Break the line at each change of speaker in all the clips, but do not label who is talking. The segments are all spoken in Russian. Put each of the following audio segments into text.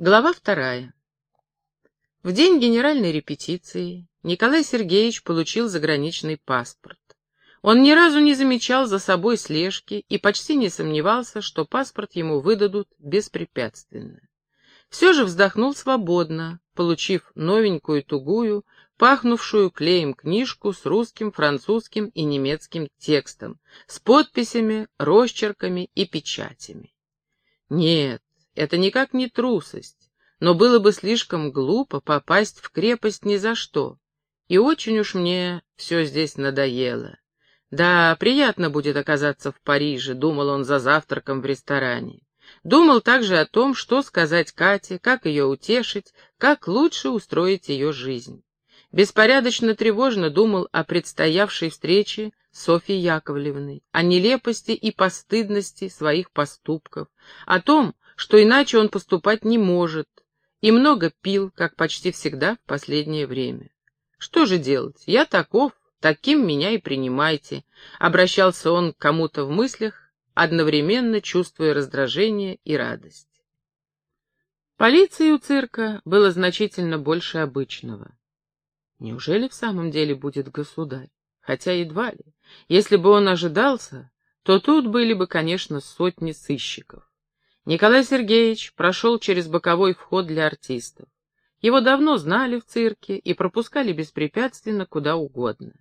Глава вторая. В день генеральной репетиции Николай Сергеевич получил заграничный паспорт. Он ни разу не замечал за собой слежки и почти не сомневался, что паспорт ему выдадут беспрепятственно. Все же вздохнул свободно, получив новенькую тугую, пахнувшую клеем книжку с русским, французским и немецким текстом, с подписями, росчерками и печатями. Нет, это никак не трусость, но было бы слишком глупо попасть в крепость ни за что. И очень уж мне все здесь надоело. Да, приятно будет оказаться в Париже, думал он за завтраком в ресторане. Думал также о том, что сказать Кате, как ее утешить, как лучше устроить ее жизнь. Беспорядочно тревожно думал о предстоявшей встрече Софьи Яковлевны, о нелепости и постыдности своих поступков, о том, что иначе он поступать не может, и много пил, как почти всегда в последнее время. Что же делать? Я таков, таким меня и принимайте, обращался он к кому-то в мыслях, одновременно чувствуя раздражение и радость. Полиции у цирка было значительно больше обычного. Неужели в самом деле будет государь? Хотя едва ли. Если бы он ожидался, то тут были бы, конечно, сотни сыщиков. Николай Сергеевич прошел через боковой вход для артистов. Его давно знали в цирке и пропускали беспрепятственно куда угодно.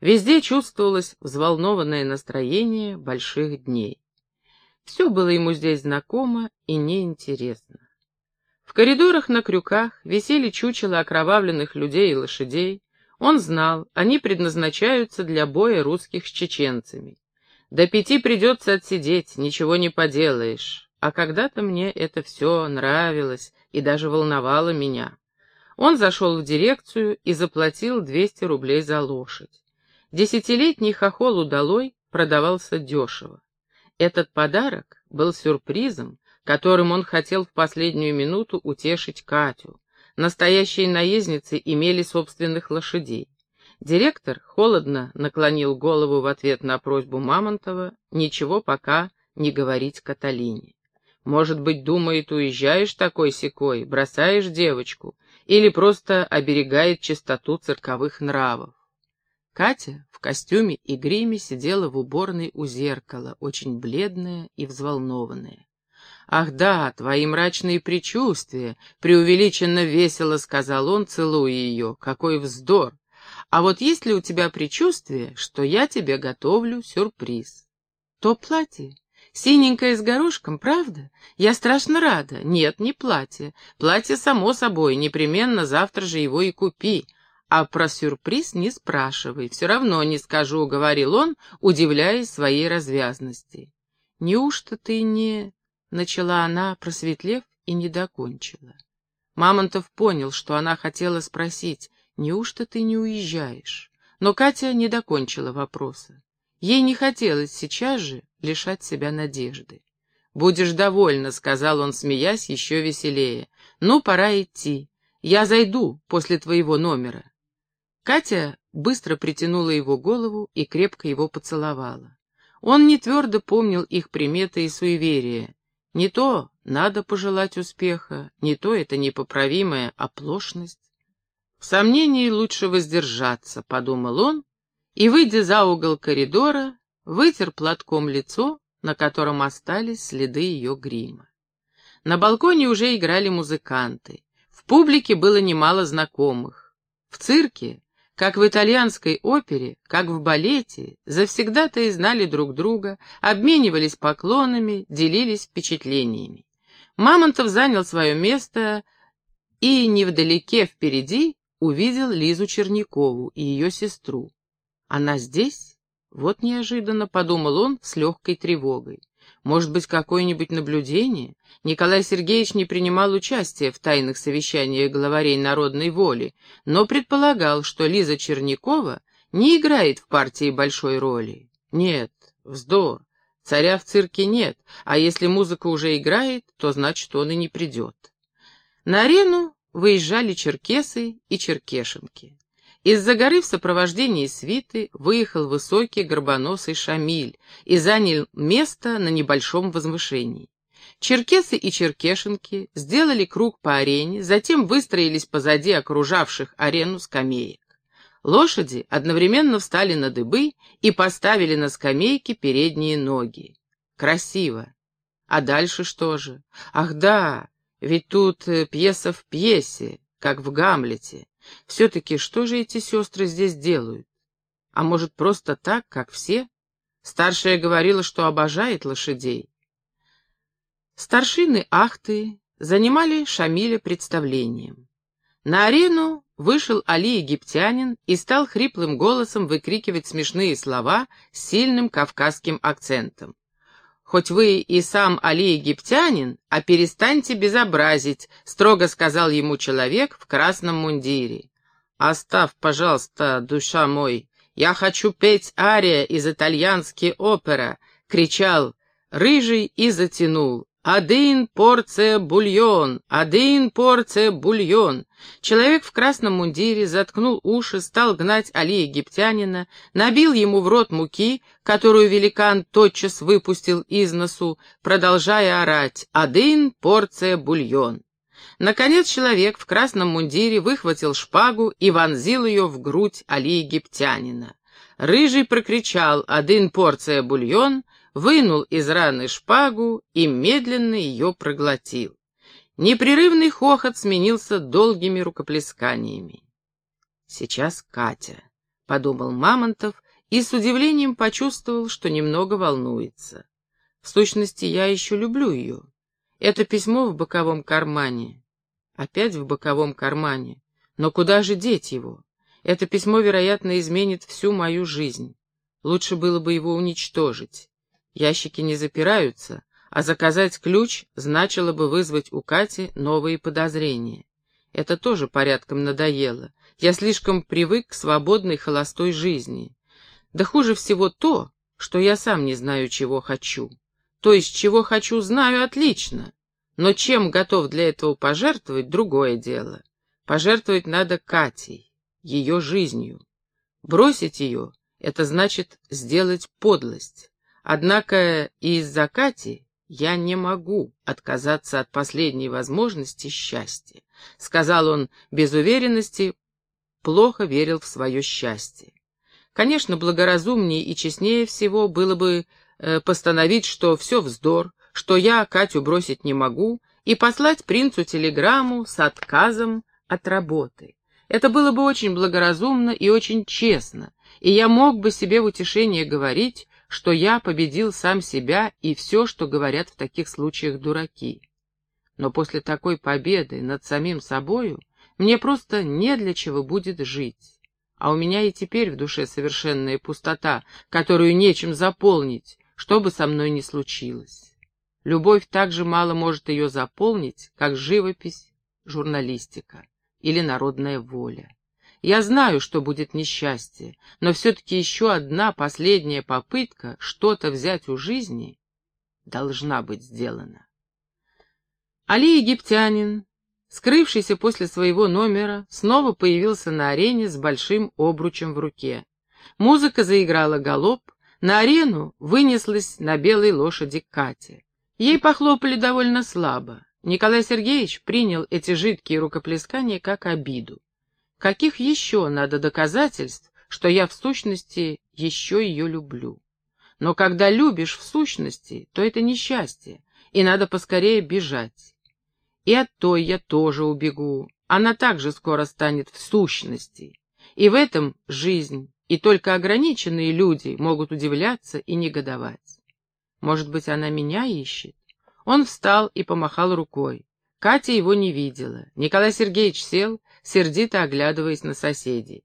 Везде чувствовалось взволнованное настроение больших дней. Все было ему здесь знакомо и неинтересно. В коридорах на крюках висели чучела окровавленных людей и лошадей. Он знал, они предназначаются для боя русских с чеченцами. До пяти придется отсидеть, ничего не поделаешь. А когда-то мне это все нравилось и даже волновало меня. Он зашел в дирекцию и заплатил 200 рублей за лошадь. Десятилетний хохол удалой продавался дешево. Этот подарок был сюрпризом, которым он хотел в последнюю минуту утешить Катю. Настоящие наездницы имели собственных лошадей. Директор холодно наклонил голову в ответ на просьбу Мамонтова ничего пока не говорить Каталине. Может быть, думает, уезжаешь такой-сякой, бросаешь девочку, или просто оберегает чистоту цирковых нравов. Катя в костюме и гриме сидела в уборной у зеркала, очень бледная и взволнованная. «Ах да, твои мрачные предчувствия!» — преувеличенно весело сказал он, целуя ее. «Какой вздор! А вот есть ли у тебя предчувствие, что я тебе готовлю сюрприз?» «То платье?» Синенькое с горошком, правда? Я страшно рада. Нет, не платье. Платье, само собой, непременно завтра же его и купи. А про сюрприз не спрашивай. Все равно не скажу, — говорил он, удивляясь своей развязности. Неужто ты не... — начала она, просветлев, и не докончила. Мамонтов понял, что она хотела спросить, неужто ты не уезжаешь? Но Катя не докончила вопроса. Ей не хотелось сейчас же лишать себя надежды. «Будешь довольна», — сказал он, смеясь еще веселее. «Ну, пора идти. Я зайду после твоего номера». Катя быстро притянула его голову и крепко его поцеловала. Он не твердо помнил их приметы и суеверия. Не то надо пожелать успеха, не то это непоправимая оплошность. В сомнении лучше воздержаться, — подумал он, и, выйдя за угол коридора, вытер платком лицо, на котором остались следы ее грима. На балконе уже играли музыканты. В публике было немало знакомых. В цирке, как в итальянской опере, как в балете, завсегда-то и знали друг друга, обменивались поклонами, делились впечатлениями. Мамонтов занял свое место и невдалеке впереди увидел Лизу Чернякову и ее сестру. Она здесь? Вот неожиданно подумал он с легкой тревогой. Может быть, какое-нибудь наблюдение? Николай Сергеевич не принимал участия в тайных совещаниях главарей народной воли, но предполагал, что Лиза Чернякова не играет в партии большой роли. Нет, вздор. Царя в цирке нет, а если музыка уже играет, то значит он и не придет. На арену выезжали черкесы и черкешенки. Из-за горы в сопровождении свиты выехал высокий горбоносый Шамиль и занял место на небольшом возвышении. Черкесы и черкешенки сделали круг по арене, затем выстроились позади окружавших арену скамеек. Лошади одновременно встали на дыбы и поставили на скамейки передние ноги. Красиво. А дальше что же? Ах да, ведь тут э, пьеса в пьесе, как в Гамлете. Все-таки что же эти сестры здесь делают? А может, просто так, как все? Старшая говорила, что обожает лошадей. Старшины Ахты занимали Шамиля представлением. На арену вышел Али египтянин и стал хриплым голосом выкрикивать смешные слова с сильным кавказским акцентом. «Хоть вы и сам Али египтянин, а перестаньте безобразить», — строго сказал ему человек в красном мундире. «Оставь, пожалуйста, душа мой, я хочу петь ария из итальянской оперы», — кричал рыжий и затянул. «Один порция бульон! Один порция бульон!» Человек в красном мундире заткнул уши, стал гнать Али египтянина, набил ему в рот муки, которую великан тотчас выпустил из носу, продолжая орать «Один порция бульон!». Наконец человек в красном мундире выхватил шпагу и вонзил ее в грудь Али египтянина. Рыжий прокричал «Один порция бульон!» Вынул из раны шпагу и медленно ее проглотил. Непрерывный хохот сменился долгими рукоплесканиями. «Сейчас Катя», — подумал Мамонтов и с удивлением почувствовал, что немного волнуется. В сущности, я еще люблю ее. Это письмо в боковом кармане. Опять в боковом кармане. Но куда же деть его? Это письмо, вероятно, изменит всю мою жизнь. Лучше было бы его уничтожить. Ящики не запираются, а заказать ключ значило бы вызвать у Кати новые подозрения. Это тоже порядком надоело. Я слишком привык к свободной холостой жизни. Да хуже всего то, что я сам не знаю, чего хочу. То есть, чего хочу, знаю отлично. Но чем готов для этого пожертвовать, другое дело. Пожертвовать надо Катей, ее жизнью. Бросить ее — это значит сделать подлость. Однако из-за Кати я не могу отказаться от последней возможности счастья, сказал он без уверенности, плохо верил в свое счастье. Конечно, благоразумнее и честнее всего было бы э, постановить, что все вздор, что я Катю бросить не могу, и послать принцу телеграмму с отказом от работы. Это было бы очень благоразумно и очень честно, и я мог бы себе в утешение говорить, что я победил сам себя и все, что говорят в таких случаях дураки. Но после такой победы над самим собою мне просто не для чего будет жить. А у меня и теперь в душе совершенная пустота, которую нечем заполнить, что бы со мной ни случилось. Любовь так же мало может ее заполнить, как живопись, журналистика или народная воля. Я знаю, что будет несчастье, но все-таки еще одна последняя попытка что-то взять у жизни должна быть сделана. Али египтянин, скрывшийся после своего номера, снова появился на арене с большим обручем в руке. Музыка заиграла галоп, на арену вынеслась на белой лошади Катя. Ей похлопали довольно слабо. Николай Сергеевич принял эти жидкие рукоплескания как обиду. Каких еще надо доказательств, что я в сущности еще ее люблю? Но когда любишь в сущности, то это несчастье, и надо поскорее бежать. И от той я тоже убегу, она также скоро станет в сущности. И в этом жизнь, и только ограниченные люди могут удивляться и негодовать. Может быть, она меня ищет? Он встал и помахал рукой. Катя его не видела. Николай Сергеевич сел сердито оглядываясь на соседей.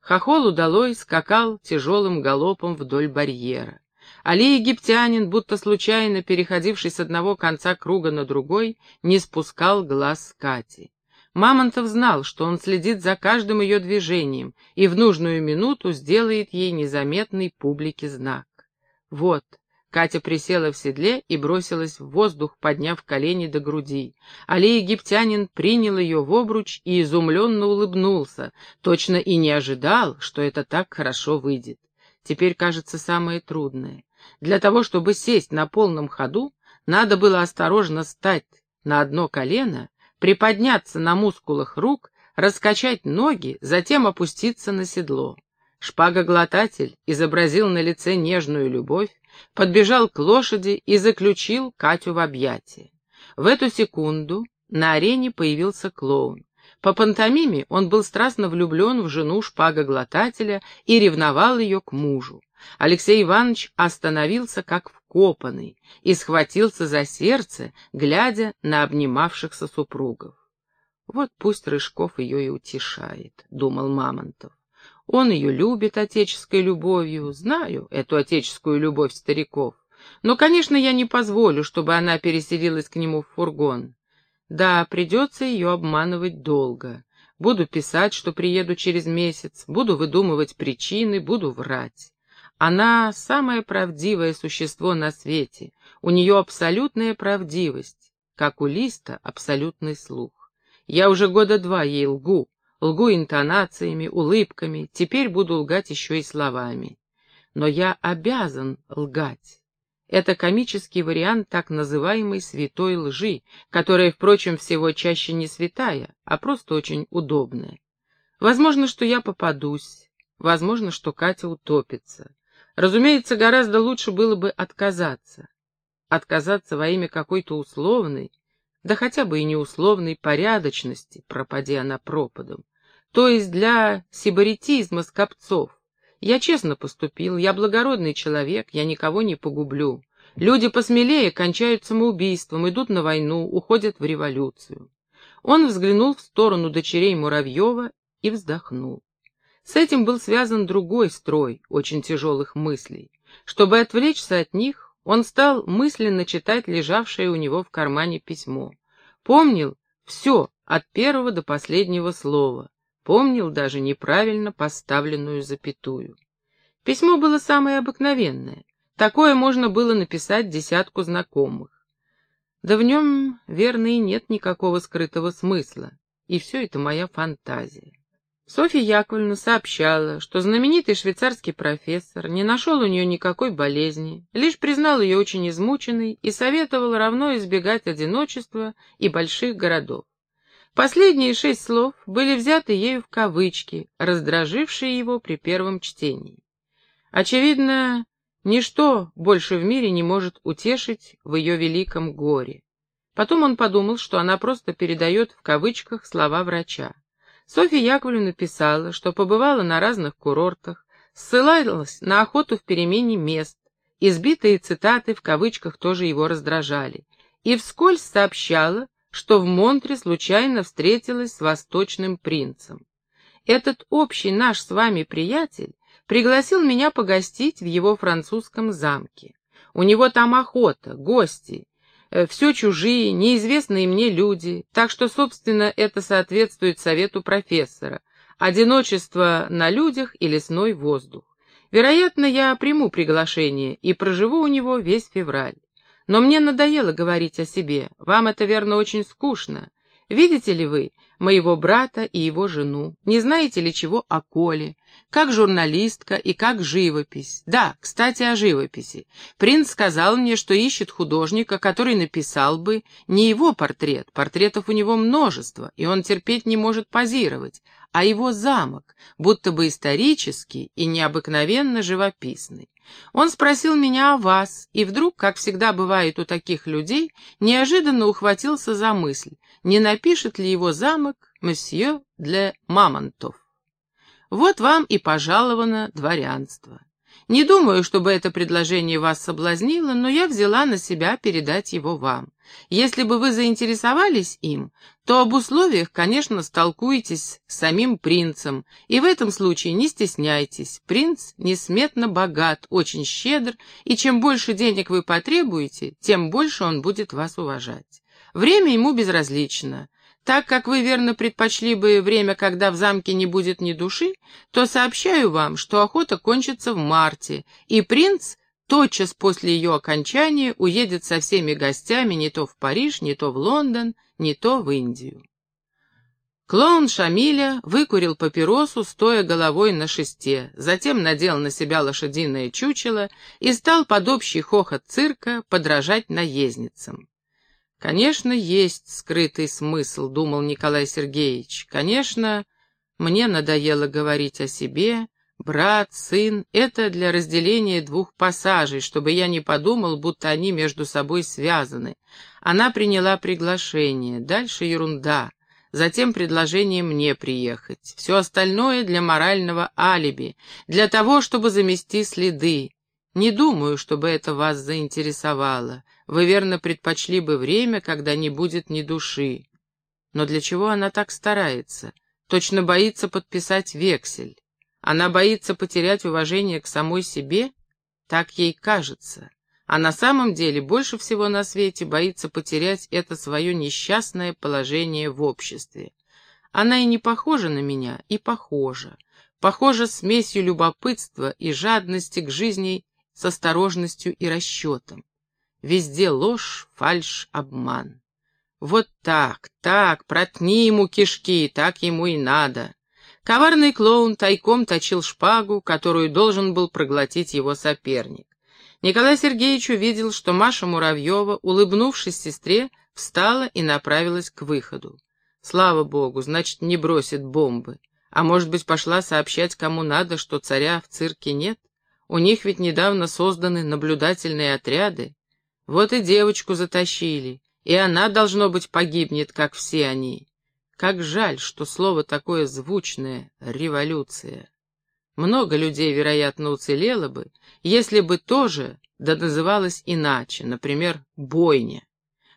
Хохол удалой скакал тяжелым галопом вдоль барьера. Али египтянин, будто случайно переходивший с одного конца круга на другой, не спускал глаз с Кати. Мамонтов знал, что он следит за каждым ее движением и в нужную минуту сделает ей незаметный публике знак. Вот, Катя присела в седле и бросилась в воздух, подняв колени до груди. Али египтянин принял ее в обруч и изумленно улыбнулся, точно и не ожидал, что это так хорошо выйдет. Теперь, кажется, самое трудное. Для того, чтобы сесть на полном ходу, Надо было осторожно стать на одно колено, приподняться на мускулах рук, раскачать ноги, затем опуститься на седло. Шпагоглотатель изобразил на лице нежную любовь, подбежал к лошади и заключил Катю в объятия. В эту секунду на арене появился клоун. По пантомиме он был страстно влюблен в жену шпагоглотателя и ревновал ее к мужу. Алексей Иванович остановился как вкопанный и схватился за сердце, глядя на обнимавшихся супругов. «Вот пусть Рыжков ее и утешает», — думал Мамонтов. «Он ее любит отеческой любовью, знаю эту отеческую любовь стариков. Но, конечно, я не позволю, чтобы она переселилась к нему в фургон. Да, придется ее обманывать долго. Буду писать, что приеду через месяц, буду выдумывать причины, буду врать. Она самое правдивое существо на свете, у нее абсолютная правдивость, как у Листа абсолютный слух. Я уже года два ей лгу, лгу интонациями, улыбками, теперь буду лгать еще и словами. Но я обязан лгать. Это комический вариант так называемой святой лжи, которая, впрочем, всего чаще не святая, а просто очень удобная. Возможно, что я попадусь, возможно, что Катя утопится. Разумеется, гораздо лучше было бы отказаться. Отказаться во имя какой-то условной, да хотя бы и неусловной порядочности, пропади она пропадом. То есть для сибаритизма скопцов. Я честно поступил, я благородный человек, я никого не погублю. Люди посмелее кончают самоубийством, идут на войну, уходят в революцию. Он взглянул в сторону дочерей Муравьева и вздохнул. С этим был связан другой строй очень тяжелых мыслей. Чтобы отвлечься от них, он стал мысленно читать лежавшее у него в кармане письмо. Помнил все от первого до последнего слова. Помнил даже неправильно поставленную запятую. Письмо было самое обыкновенное. Такое можно было написать десятку знакомых. Да в нем, верно, и нет никакого скрытого смысла. И все это моя фантазия. Софья Яковлевна сообщала, что знаменитый швейцарский профессор не нашел у нее никакой болезни, лишь признал ее очень измученной и советовал равно избегать одиночества и больших городов. Последние шесть слов были взяты ею в кавычки, раздражившие его при первом чтении. Очевидно, ничто больше в мире не может утешить в ее великом горе. Потом он подумал, что она просто передает в кавычках слова врача. Софья Яковлевна писала, что побывала на разных курортах, ссылалась на охоту в перемене мест, избитые цитаты в кавычках тоже его раздражали, и вскользь сообщала, что в Монтре случайно встретилась с восточным принцем. Этот общий наш с вами приятель пригласил меня погостить в его французском замке. У него там охота, гости, Э, все чужие, неизвестные мне люди, так что, собственно, это соответствует совету профессора. Одиночество на людях и лесной воздух. Вероятно, я приму приглашение и проживу у него весь февраль. Но мне надоело говорить о себе, вам это, верно, очень скучно. Видите ли вы, моего брата и его жену. Не знаете ли чего о Коле? Как журналистка и как живопись. Да, кстати, о живописи. Принц сказал мне, что ищет художника, который написал бы не его портрет, портретов у него множество, и он терпеть не может позировать, а его замок, будто бы исторический и необыкновенно живописный. Он спросил меня о вас, и вдруг, как всегда бывает у таких людей, неожиданно ухватился за мысль, не напишет ли его замок месье для мамонтов. Вот вам и пожаловано дворянство. Не думаю, чтобы это предложение вас соблазнило, но я взяла на себя передать его вам. Если бы вы заинтересовались им, то об условиях, конечно, столкуетесь с самим принцем, и в этом случае не стесняйтесь. Принц несметно богат, очень щедр, и чем больше денег вы потребуете, тем больше он будет вас уважать. Время ему безразлично. Так как вы верно предпочли бы время, когда в замке не будет ни души, то сообщаю вам, что охота кончится в марте, и принц тотчас после ее окончания уедет со всеми гостями не то в Париж, не то в Лондон, не то в Индию. Клоун Шамиля выкурил папиросу, стоя головой на шесте, затем надел на себя лошадиное чучело и стал под общий хохот цирка подражать наездницам. «Конечно, есть скрытый смысл», — думал Николай Сергеевич. «Конечно, мне надоело говорить о себе, брат, сын — это для разделения двух пассажей, чтобы я не подумал, будто они между собой связаны. Она приняла приглашение, дальше ерунда» затем предложение мне приехать. Все остальное для морального алиби, для того, чтобы замести следы. Не думаю, чтобы это вас заинтересовало. Вы верно предпочли бы время, когда не будет ни души. Но для чего она так старается? Точно боится подписать вексель. Она боится потерять уважение к самой себе? Так ей кажется а на самом деле больше всего на свете боится потерять это свое несчастное положение в обществе. Она и не похожа на меня, и похожа. Похожа смесью любопытства и жадности к жизни с осторожностью и расчетом. Везде ложь, фальшь, обман. Вот так, так, протни ему кишки, так ему и надо. Коварный клоун тайком точил шпагу, которую должен был проглотить его соперник. Николай Сергеевич увидел, что Маша Муравьева, улыбнувшись сестре, встала и направилась к выходу. Слава богу, значит, не бросит бомбы. А может быть, пошла сообщать кому надо, что царя в цирке нет? У них ведь недавно созданы наблюдательные отряды. Вот и девочку затащили, и она, должно быть, погибнет, как все они. Как жаль, что слово такое звучное — революция. Много людей, вероятно, уцелело бы, если бы тоже, да называлось иначе, например, бойня.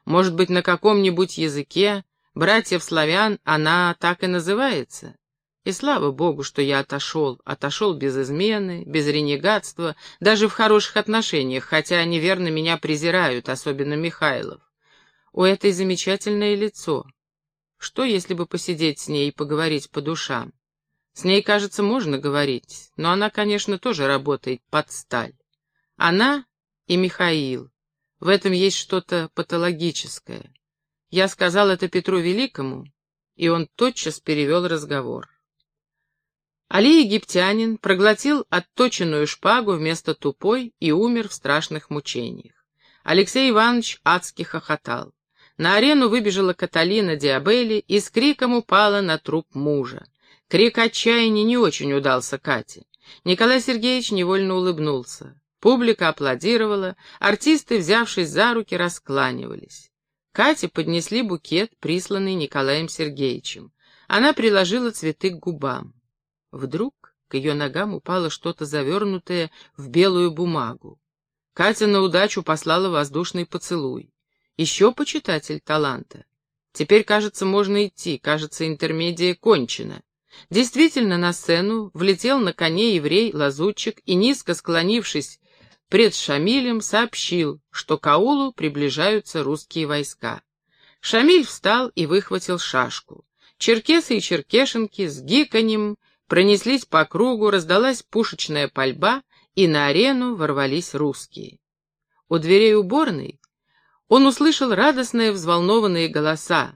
Может быть, на каком-нибудь языке братьев-славян она так и называется? И слава богу, что я отошел, отошел без измены, без ренегатства, даже в хороших отношениях, хотя они верно меня презирают, особенно Михайлов. У этой замечательное лицо. Что, если бы посидеть с ней и поговорить по душам? С ней, кажется, можно говорить, но она, конечно, тоже работает под сталь. Она и Михаил. В этом есть что-то патологическое. Я сказал это Петру Великому, и он тотчас перевел разговор. Али египтянин проглотил отточенную шпагу вместо тупой и умер в страшных мучениях. Алексей Иванович адски хохотал. На арену выбежала Каталина Диабелли и с криком упала на труп мужа. Крик отчаяния не очень удался Кате. Николай Сергеевич невольно улыбнулся. Публика аплодировала, артисты, взявшись за руки, раскланивались. Кате поднесли букет, присланный Николаем Сергеевичем. Она приложила цветы к губам. Вдруг к ее ногам упало что-то завернутое в белую бумагу. Катя на удачу послала воздушный поцелуй. Еще почитатель таланта. Теперь, кажется, можно идти, кажется, интермедия кончена. Действительно, на сцену влетел на коне еврей-лазутчик и, низко склонившись пред Шамилем, сообщил, что к аулу приближаются русские войска. Шамиль встал и выхватил шашку. Черкесы и черкешенки с гиканьем пронеслись по кругу, раздалась пушечная пальба, и на арену ворвались русские. У дверей уборной он услышал радостные взволнованные голоса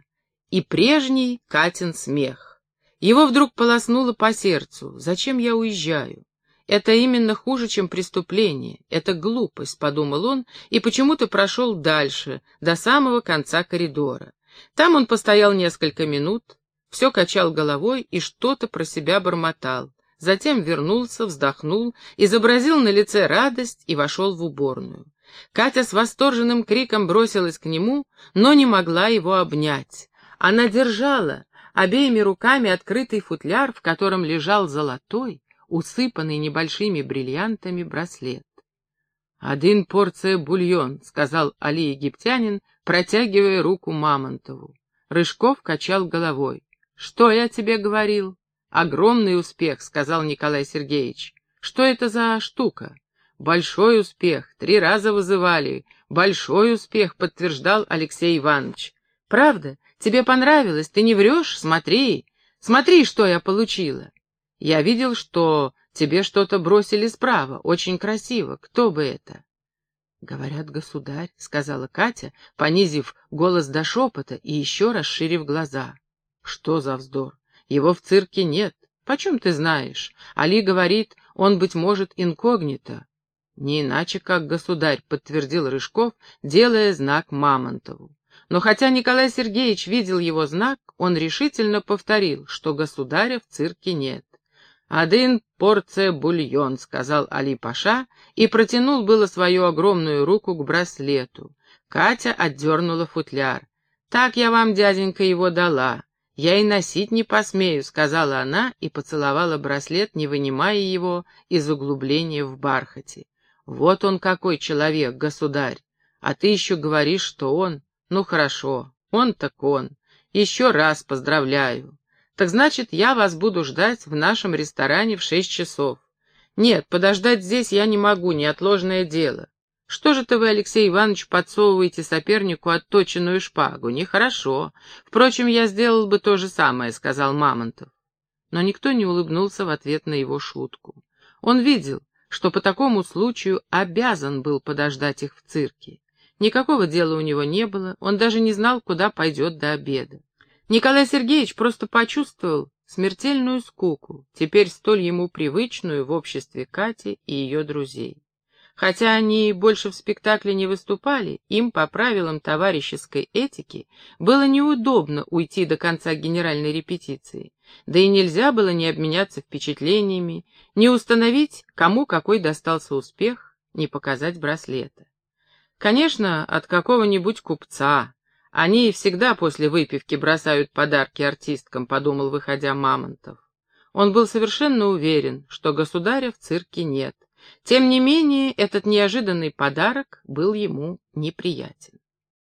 и прежний Катин смех. Его вдруг полоснуло по сердцу. «Зачем я уезжаю? Это именно хуже, чем преступление. Это глупость», — подумал он, и почему-то прошел дальше, до самого конца коридора. Там он постоял несколько минут, все качал головой и что-то про себя бормотал. Затем вернулся, вздохнул, изобразил на лице радость и вошел в уборную. Катя с восторженным криком бросилась к нему, но не могла его обнять. Она держала, обеими руками открытый футляр, в котором лежал золотой, усыпанный небольшими бриллиантами браслет. «Один порция бульон», — сказал Али египтянин, протягивая руку Мамонтову. Рыжков качал головой. «Что я тебе говорил?» «Огромный успех», — сказал Николай Сергеевич. «Что это за штука?» «Большой успех. Три раза вызывали. Большой успех», — подтверждал Алексей Иванович. «Правда? Тебе понравилось? Ты не врешь? Смотри! Смотри, что я получила!» «Я видел, что тебе что-то бросили справа. Очень красиво. Кто бы это?» «Говорят, государь», — сказала Катя, понизив голос до шепота и еще расширив глаза. Что за вздор? Его в цирке нет. Почем ты знаешь? Али говорит, он, быть может, инкогнито. Не иначе, как государь, подтвердил Рыжков, делая знак Мамонтову. Но хотя Николай Сергеевич видел его знак, он решительно повторил, что государя в цирке нет. «Один порция бульон», — сказал Али-Паша и протянул было свою огромную руку к браслету. Катя отдернула футляр. «Так я вам, дяденька, его дала. Я и носить не посмею», — сказала она и поцеловала браслет, не вынимая его из углубления в бархате. «Вот он какой человек, государь! А ты еще говоришь, что он...» Ну хорошо, он так он. Еще раз поздравляю. Так значит, я вас буду ждать в нашем ресторане в шесть часов. Нет, подождать здесь я не могу, неотложное дело. Что же ты вы, Алексей Иванович, подсовываете сопернику отточенную шпагу? Нехорошо. Впрочем, я сделал бы то же самое, сказал Мамонтов. Но никто не улыбнулся в ответ на его шутку. Он видел, что по такому случаю обязан был подождать их в цирке. Никакого дела у него не было, он даже не знал, куда пойдет до обеда. Николай Сергеевич просто почувствовал смертельную скуку, теперь столь ему привычную в обществе Кати и ее друзей. Хотя они больше в спектакле не выступали, им по правилам товарищеской этики было неудобно уйти до конца генеральной репетиции, да и нельзя было не обменяться впечатлениями, не установить, кому какой достался успех, не показать браслета. Конечно, от какого-нибудь купца. Они всегда после выпивки бросают подарки артисткам, подумал, выходя Мамонтов. Он был совершенно уверен, что государя в цирке нет. Тем не менее, этот неожиданный подарок был ему неприятен.